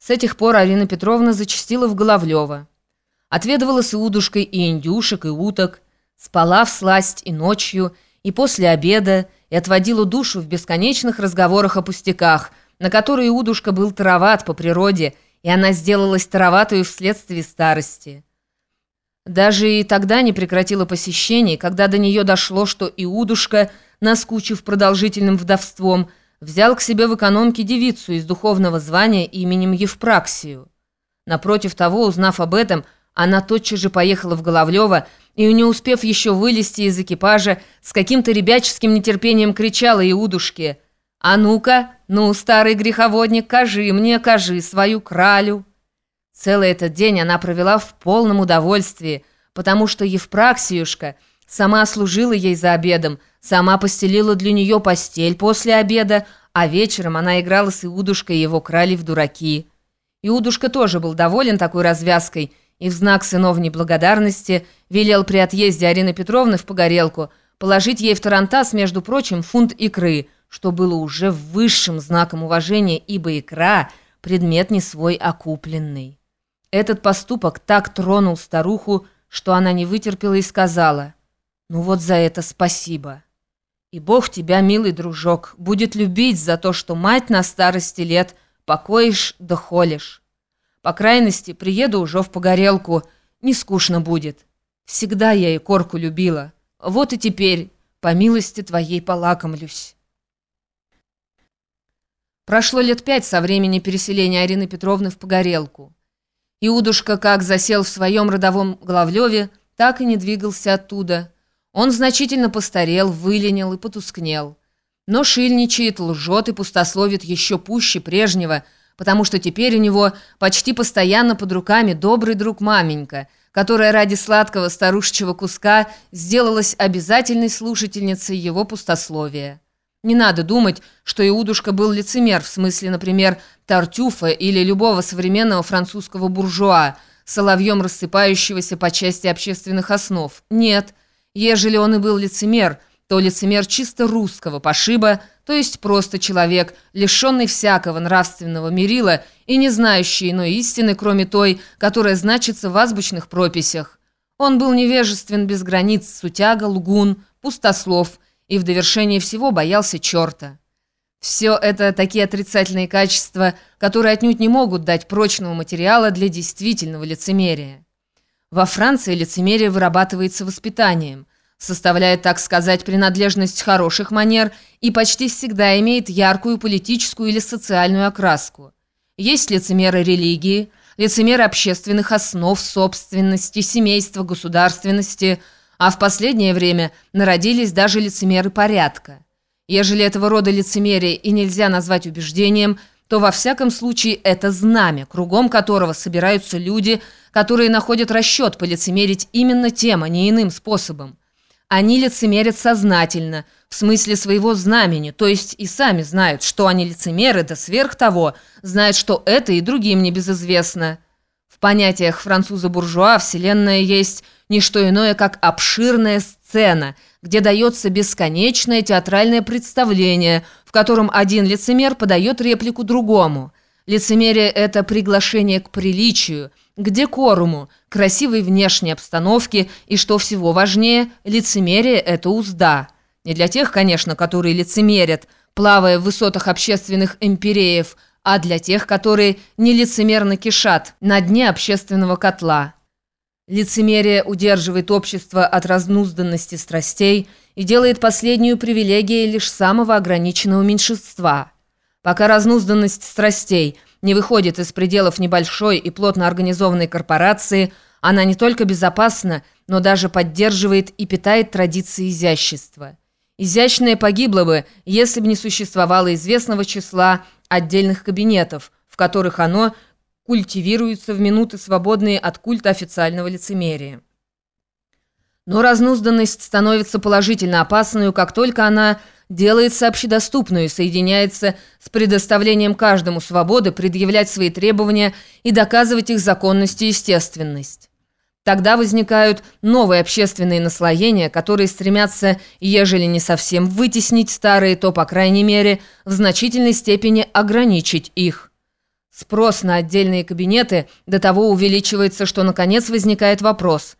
С этих пор Арина Петровна зачастила в Головлево. Отведывала с Иудушкой и индюшек, и уток, спала в сласть и ночью, и после обеда, и отводила душу в бесконечных разговорах о пустяках, на которые Иудушка был тароват по природе, и она сделалась тароватую вследствие старости. Даже и тогда не прекратила посещений, когда до нее дошло, что Иудушка, наскучив продолжительным вдовством, взял к себе в экономке девицу из духовного звания именем Евпраксию. Напротив того, узнав об этом, она тотчас же поехала в Головлево и, не успев еще вылезти из экипажа, с каким-то ребяческим нетерпением кричала Иудушке «А ну-ка, ну, старый греховодник, кажи мне, кажи свою кралю!» Целый этот день она провела в полном удовольствии, потому что Евпраксиюшка – Сама служила ей за обедом, сама постелила для нее постель после обеда, а вечером она играла с Иудушкой и его крали в дураки. Иудушка тоже был доволен такой развязкой и в знак сыновней благодарности велел при отъезде Арины Петровны в Погорелку положить ей в тарантас, между прочим, фунт икры, что было уже высшим знаком уважения, ибо икра – предмет не свой, а купленный. Этот поступок так тронул старуху, что она не вытерпела и сказала – ну вот за это спасибо. И Бог тебя, милый дружок, будет любить за то, что мать на старости лет покоишь да холишь. По крайности, приеду уже в Погорелку, не скучно будет. Всегда я и корку любила. Вот и теперь, по милости твоей, полакомлюсь. Прошло лет пять со времени переселения Арины Петровны в Погорелку. Иудушка как засел в своем родовом Главлеве, так и не двигался оттуда – он значительно постарел, выленил и потускнел. Но шильничает, лжет и пустословит еще пуще прежнего, потому что теперь у него почти постоянно под руками добрый друг маменька, которая ради сладкого старушечьего куска сделалась обязательной слушательницей его пустословия. Не надо думать, что Иудушка был лицемер, в смысле, например, Тартюфа или любого современного французского буржуа, соловьем рассыпающегося по части общественных основ. Нет – Ежели он и был лицемер, то лицемер чисто русского пошиба, то есть просто человек, лишенный всякого нравственного мерила и не знающий иной истины, кроме той, которая значится в азбучных прописях. Он был невежествен без границ, сутяга, лгун, пустослов и в довершение всего боялся черта. Все это такие отрицательные качества, которые отнюдь не могут дать прочного материала для действительного лицемерия. Во Франции лицемерие вырабатывается воспитанием, составляет, так сказать, принадлежность хороших манер и почти всегда имеет яркую политическую или социальную окраску. Есть лицемеры религии, лицемеры общественных основ, собственности, семейства, государственности, а в последнее время народились даже лицемеры порядка. Ежели этого рода лицемерие и нельзя назвать убеждением – то во всяком случае это знамя, кругом которого собираются люди, которые находят расчет полицемерить именно тем, а не иным способом. Они лицемерят сознательно, в смысле своего знамени, то есть и сами знают, что они лицемеры, да сверх того, знают, что это и другим небезызвестно. В понятиях француза-буржуа вселенная есть не что иное, как обширная сцена, где дается бесконечное театральное представление, в котором один лицемер подает реплику другому. Лицемерие – это приглашение к приличию, к декоруму, красивой внешней обстановке и, что всего важнее, лицемерие – это узда. Не для тех, конечно, которые лицемерят, плавая в высотах общественных империев, а для тех, которые нелицемерно кишат на дне общественного котла. Лицемерие удерживает общество от разнузданности страстей и делает последнюю привилегией лишь самого ограниченного меньшинства. Пока разнузданность страстей не выходит из пределов небольшой и плотно организованной корпорации, она не только безопасна, но даже поддерживает и питает традиции изящества. Изящное погибло бы, если бы не существовало известного числа отдельных кабинетов, в которых оно – культивируются в минуты, свободные от культа официального лицемерия. Но разнузданность становится положительно опасной, как только она делается общедоступной и соединяется с предоставлением каждому свободы предъявлять свои требования и доказывать их законность и естественность. Тогда возникают новые общественные наслоения, которые стремятся, ежели не совсем вытеснить старые, то, по крайней мере, в значительной степени ограничить их. Спрос на отдельные кабинеты до того увеличивается, что наконец возникает вопрос,